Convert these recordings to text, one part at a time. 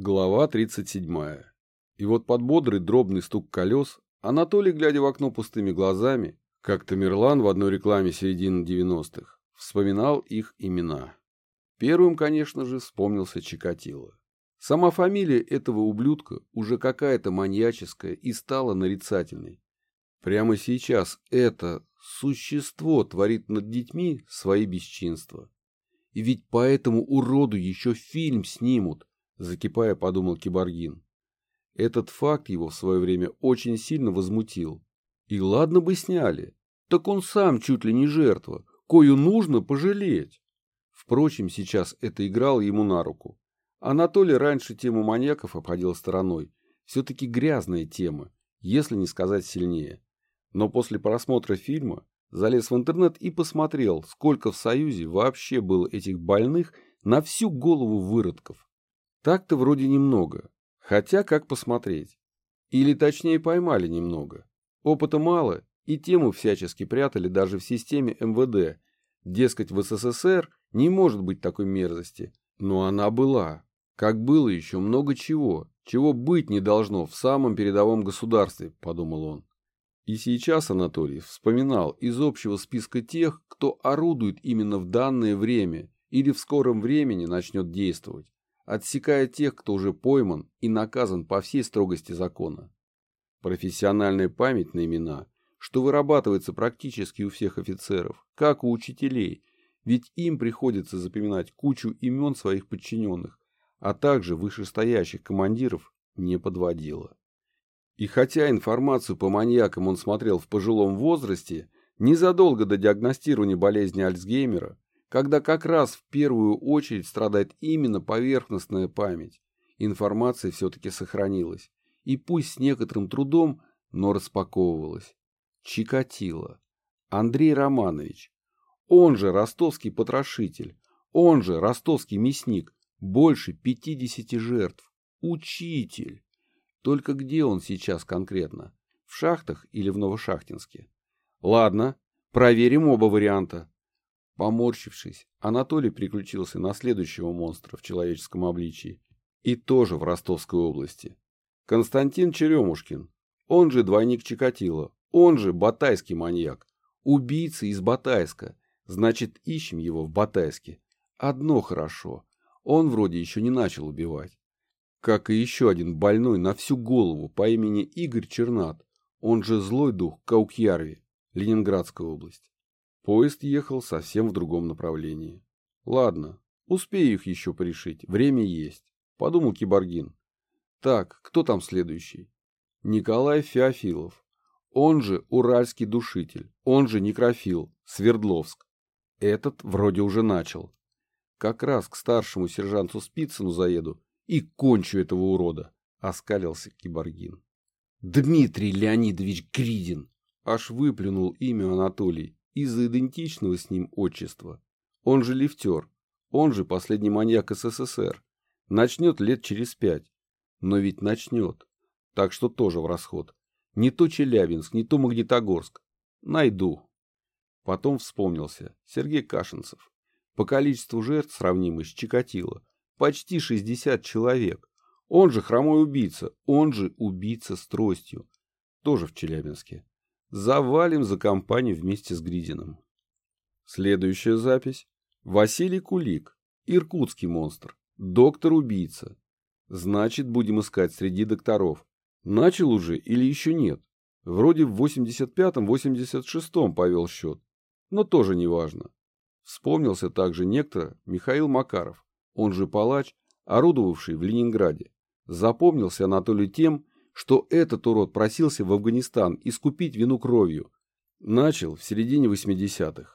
Глава 37. И вот под бодрый дробный стук колес Анатолий, глядя в окно пустыми глазами, как Тамерлан в одной рекламе середины 90-х, вспоминал их имена. Первым, конечно же, вспомнился Чикатило. Сама фамилия этого ублюдка уже какая-то маньяческая и стала нарицательной. Прямо сейчас это существо творит над детьми свои бесчинства. И ведь по этому уроду еще фильм снимут, закипая, подумал Киборгин. Этот факт его в свое время очень сильно возмутил. И ладно бы сняли, так он сам чуть ли не жертва, кою нужно пожалеть. Впрочем, сейчас это играло ему на руку. Анатолий раньше тему маньяков обходил стороной. Все-таки грязная тема, если не сказать сильнее. Но после просмотра фильма залез в интернет и посмотрел, сколько в Союзе вообще было этих больных на всю голову выродков. Так-то вроде немного. Хотя как посмотреть. Или точнее поймали немного. Опыта мало, и тему всячески прятали даже в системе МВД. Дескать, в СССР не может быть такой мерзости. Но она была. Как было еще много чего, чего быть не должно в самом передовом государстве, подумал он. И сейчас Анатолий вспоминал из общего списка тех, кто орудует именно в данное время или в скором времени начнет действовать отсекая тех, кто уже пойман и наказан по всей строгости закона. Профессиональная память на имена, что вырабатывается практически у всех офицеров, как у учителей, ведь им приходится запоминать кучу имен своих подчиненных, а также вышестоящих командиров, не подводила. И хотя информацию по маньякам он смотрел в пожилом возрасте, незадолго до диагностирования болезни Альцгеймера, когда как раз в первую очередь страдает именно поверхностная память. Информация все-таки сохранилась, и пусть с некоторым трудом, но распаковывалась. Чикатило. Андрей Романович. Он же ростовский потрошитель. Он же ростовский мясник. Больше 50 жертв. Учитель. Только где он сейчас конкретно? В шахтах или в Новошахтинске? Ладно, проверим оба варианта. Поморщившись, Анатолий приключился на следующего монстра в человеческом обличии, и тоже в Ростовской области. Константин Черемушкин, он же двойник Чикатило, он же батайский маньяк, убийца из Батайска, значит ищем его в Батайске. Одно хорошо, он вроде еще не начал убивать. Как и еще один больной на всю голову по имени Игорь Чернат, он же злой дух Каукьярви, Ленинградская область. Поезд ехал совсем в другом направлении. Ладно, успею их еще порешить, время есть, подумал Киборгин. Так, кто там следующий? Николай Феофилов, он же Уральский душитель, он же Некрофил, Свердловск. Этот вроде уже начал. Как раз к старшему сержанту Спицыну заеду и кончу этого урода, оскалился Киборгин. Дмитрий Леонидович Гридин, аж выплюнул имя Анатолий из-за идентичного с ним отчества. Он же лифтер, он же последний маньяк СССР. Начнет лет через пять. Но ведь начнет. Так что тоже в расход. Не то Челябинск, не то Магнитогорск. Найду. Потом вспомнился. Сергей Кашинцев. По количеству жертв, сравнимый с Чикатило, почти 60 человек. Он же хромой убийца, он же убийца с тростью. Тоже в Челябинске. Завалим за компанию вместе с Гридиным. Следующая запись. Василий Кулик. Иркутский монстр. Доктор-убийца. Значит, будем искать среди докторов. Начал уже или еще нет? Вроде в 85-86 повел счет. Но тоже не важно. Вспомнился также некто Михаил Макаров, он же палач, орудовавший в Ленинграде. Запомнился Анатолий тем, что этот урод просился в Афганистан искупить вину кровью. Начал в середине 80-х.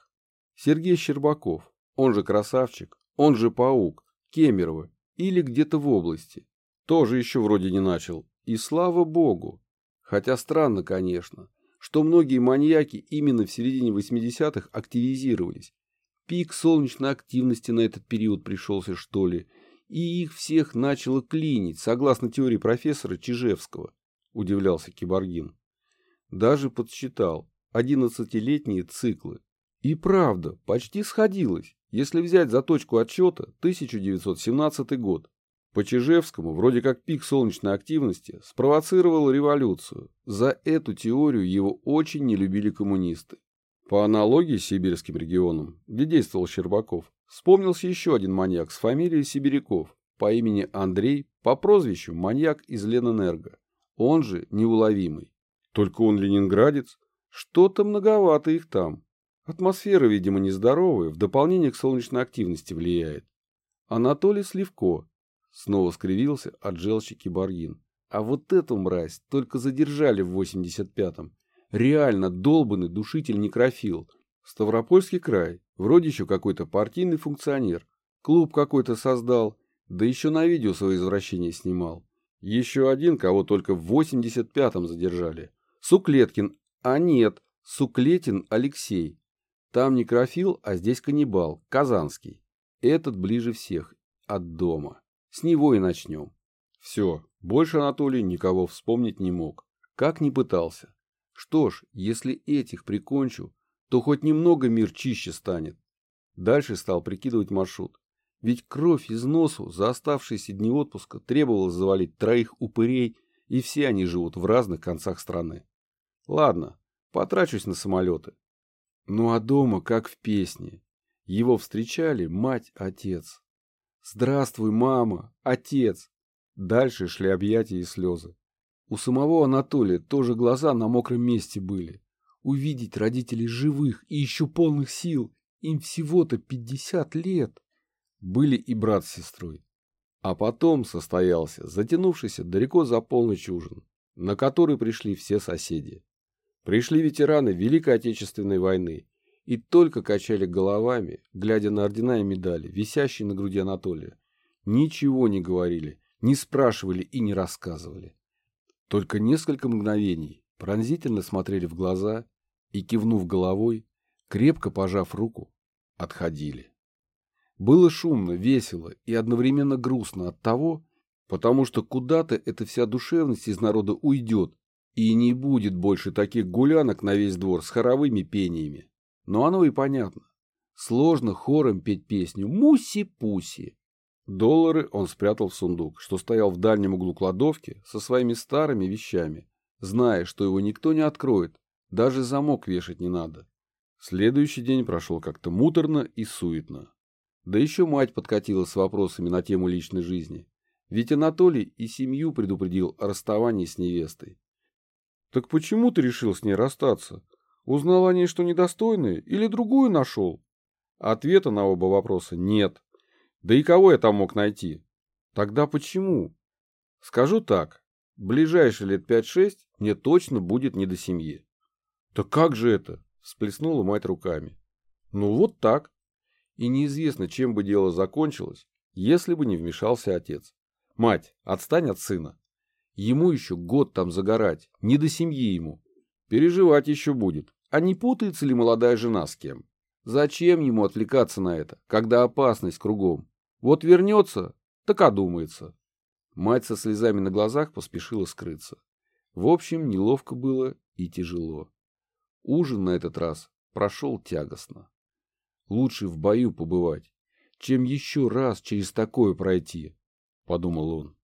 Сергей Щербаков, он же Красавчик, он же Паук, Кемерово или где-то в области. Тоже еще вроде не начал. И слава богу. Хотя странно, конечно, что многие маньяки именно в середине 80-х активизировались. Пик солнечной активности на этот период пришелся, что ли, и их всех начало клинить, согласно теории профессора Чижевского, удивлялся Киборгин. Даже подсчитал одиннадцатилетние циклы. И правда, почти сходилось, если взять за точку отсчета 1917 год. По Чижевскому, вроде как пик солнечной активности, спровоцировал революцию. За эту теорию его очень не любили коммунисты. По аналогии с сибирским регионом, где действовал Щербаков, вспомнился еще один маньяк с фамилией Сибиряков по имени Андрей, по прозвищу маньяк из Ленэнерго, он же неуловимый. Только он ленинградец, что-то многовато их там. Атмосфера, видимо, нездоровая, в дополнение к солнечной активности влияет. Анатолий Сливко, Снова скривился от желчи киборгин. А вот эту мразь только задержали в 85-м. Реально долбанный душитель-некрофил. Ставропольский край. Вроде еще какой-то партийный функционер. Клуб какой-то создал. Да еще на видео свои извращения снимал. Еще один, кого только в 85-м задержали. Суклеткин. А нет, Суклетин Алексей. Там некрофил, а здесь каннибал. Казанский. Этот ближе всех. От дома. С него и начнем. Все, больше Анатолий никого вспомнить не мог. Как ни пытался. Что ж, если этих прикончу, то хоть немного мир чище станет. Дальше стал прикидывать маршрут. Ведь кровь из носу за оставшиеся дни отпуска требовалось завалить троих упырей, и все они живут в разных концах страны. Ладно, потрачусь на самолеты. Ну а дома, как в песне. Его встречали мать, отец. «Здравствуй, мама! Отец!» Дальше шли объятия и слезы. У самого Анатолия тоже глаза на мокром месте были. Увидеть родителей живых и еще полных сил, им всего-то пятьдесят лет. Были и брат с сестрой. А потом состоялся затянувшийся далеко за полночь ужин, на который пришли все соседи. Пришли ветераны Великой Отечественной войны и только качали головами, глядя на ордена и медали, висящие на груди Анатолия. Ничего не говорили, не спрашивали и не рассказывали. Только несколько мгновений пронзительно смотрели в глаза и, кивнув головой, крепко пожав руку, отходили. Было шумно, весело и одновременно грустно от того, потому что куда-то эта вся душевность из народа уйдет, и не будет больше таких гулянок на весь двор с хоровыми пениями. Но оно и понятно. Сложно хором петь песню «Муси-пуси». Доллары он спрятал в сундук, что стоял в дальнем углу кладовки со своими старыми вещами, зная, что его никто не откроет, даже замок вешать не надо. Следующий день прошел как-то муторно и суетно. Да еще мать подкатила с вопросами на тему личной жизни. Ведь Анатолий и семью предупредил о расставании с невестой. «Так почему ты решил с ней расстаться?» Узнал о ней, что недостойная, или другую нашел? Ответа на оба вопроса нет. Да и кого я там мог найти? Тогда почему? Скажу так, ближайшие лет пять-шесть мне точно будет не до семьи. Так как же это? Всплеснула мать руками. Ну вот так. И неизвестно, чем бы дело закончилось, если бы не вмешался отец. Мать, отстань от сына. Ему еще год там загорать, не до семьи ему. Переживать еще будет. А не путается ли молодая жена с кем? Зачем ему отвлекаться на это, когда опасность кругом? Вот вернется, так одумается. Мать со слезами на глазах поспешила скрыться. В общем, неловко было и тяжело. Ужин на этот раз прошел тягостно. Лучше в бою побывать, чем еще раз через такое пройти, — подумал он.